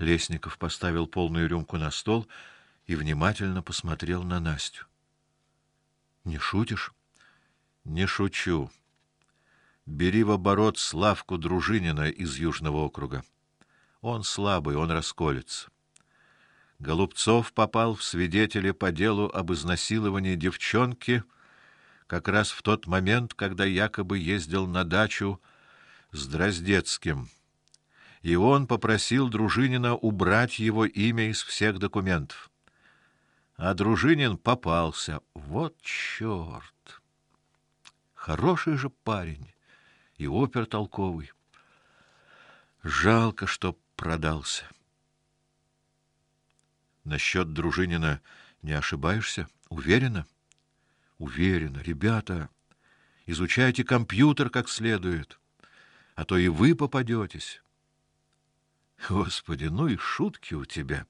Лесников поставил полную рюмку на стол и внимательно посмотрел на Настю. Не шутишь? Не шучу. Бери в оборот Славку Дружинина из Южного округа. Он слабый, он расколется. Голубцов попал в свидетели по делу об изнасиловании девчонки как раз в тот момент, когда якобы ездил на дачу с Дроздецким. И он попросил Дружинина убрать его имя из всех документов. А Дружинин попался. Вот чёрт! Хороший же парень и опер толковый. Жалко, что продался. Насчет Дружинина не ошибаешься? Уверена? Уверена, ребята. Изучайте компьютер как следует, а то и вы попадетесь. Господи, ну и шутки у тебя,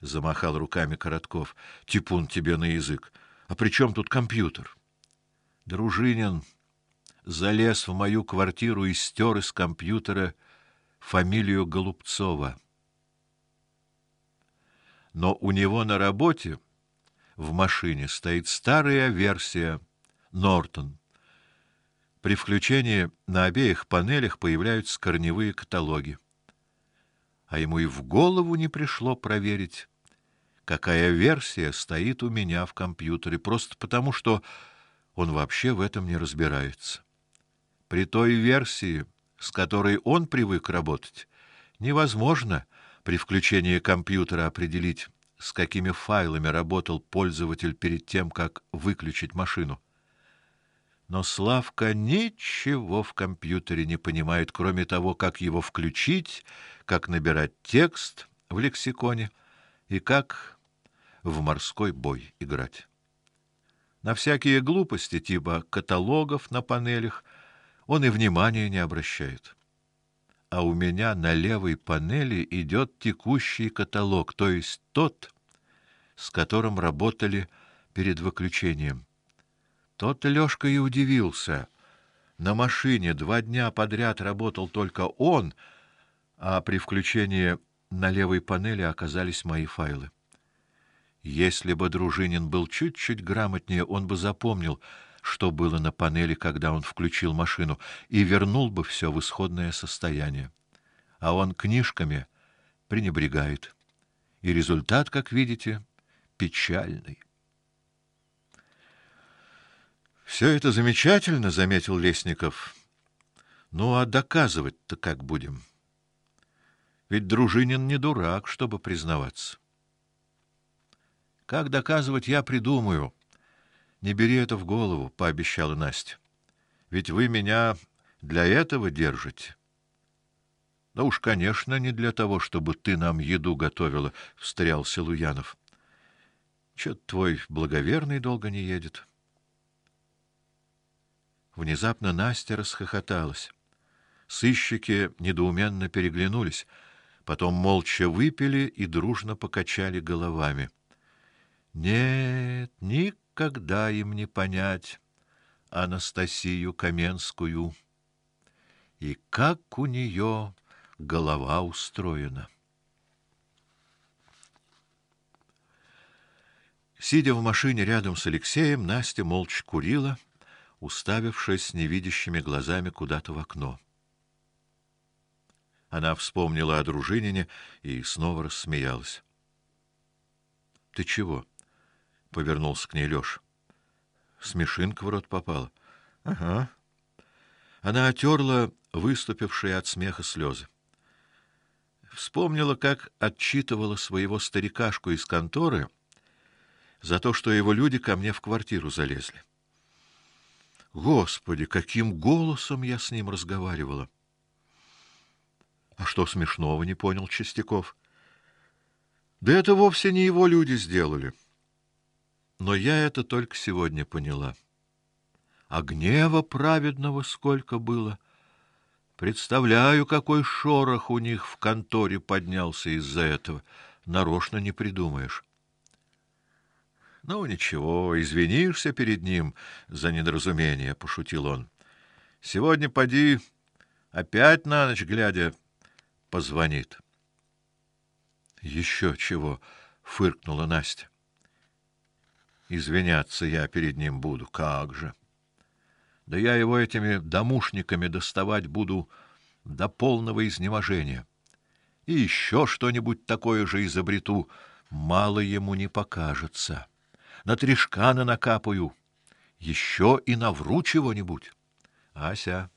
замахал руками Коротков. Типун тебе на язык. А при чем тут компьютер? Дружинин залез в мою квартиру и стер из компьютера фамилию Голубцова но у него на работе в машине стоит старая версия Нортон. При включении на обеих панелях появляются корневые каталоги. А ему и в голову не пришло проверить, какая версия стоит у меня в компьютере, просто потому что он вообще в этом не разбирается. При той версии, с которой он привык работать, невозможно при включении компьютера определить, с какими файлами работал пользователь перед тем, как выключить машину. Но Славка ничего в компьютере не понимает, кроме того, как его включить, как набирать текст в лексиконе и как в морской бой играть. На всякие глупости типа каталогов на панелях он и внимания не обращает а у меня на левой панели идет текущий каталог, то есть тот, с которым работали перед выключением. Тот Лёшка и удивился. На машине два дня подряд работал только он, а при включении на левой панели оказались мои файлы. Если бы Дружинин был чуть-чуть грамотнее, он бы запомнил, что было на панели, когда он включил машину, и вернул бы все в исходное состояние. А он книжками пренебрегает. И результат, как видите, печальный. Все это замечательно, заметил Лесников. Ну а доказывать-то как будем? Ведь Дружинин не дурак, чтобы признаваться. Как доказывать, я придумаю. Не бери это в голову, пообещала Настя. Ведь вы меня для этого держите. Да уж, конечно, не для того, чтобы ты нам еду готовила, встрял Силуянов. Что твой благоверный долго не едет? Внезапно Настя расхохоталась. Сыщики недоуменно переглянулись, потом молча выпили и дружно покачали головами. Нет, никогда им не понять Анастасию Каменскую. И как у нее голова устроена. Сидя в машине рядом с Алексеем, Настя молча курила, уставившись невидящими глазами куда-то в окно. Она вспомнила о дружинине и снова рассмеялась. Ты чего? повернулся к ней Лёш. Смешинка в рот попала. Ага. Она отерла выступившие от смеха слезы. Вспомнила, как отчитывала своего старикашку из конторы за то, что его люди ко мне в квартиру залезли. Господи, каким голосом я с ним разговаривала. А что смешного, не понял Чистяков. Да это вовсе не его люди сделали. Но я это только сегодня поняла. А гнева праведного сколько было. Представляю, какой шорох у них в конторе поднялся из-за этого. Нарочно не придумаешь. Ну ничего, извинишься перед ним за недоразумение, пошутил он. Сегодня поди опять на ночь глядя позвонит. Еще чего, фыркнула Настя. Извиняться я перед ним буду, как же. Да я его этими домушниками доставать буду до полного изнеможения. И еще что-нибудь такое же изобрету, мало ему не покажется. На трешкана накапаю, еще и навру чего-нибудь. Ася,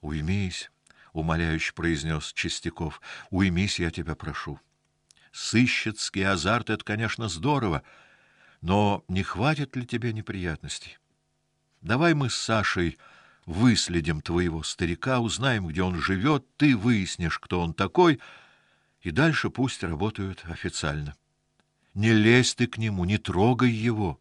уймись, умоляюще произнес Чистяков. Уймись, я тебя прошу. Сыщицкий азарт это, конечно, здорово, но не хватит ли тебе неприятностей? Давай мы с Сашей выследим твоего старика, узнаем, где он живет, ты выяснишь, кто он такой, и дальше пусть работают официально. Не лезь ты к нему, не трогай его.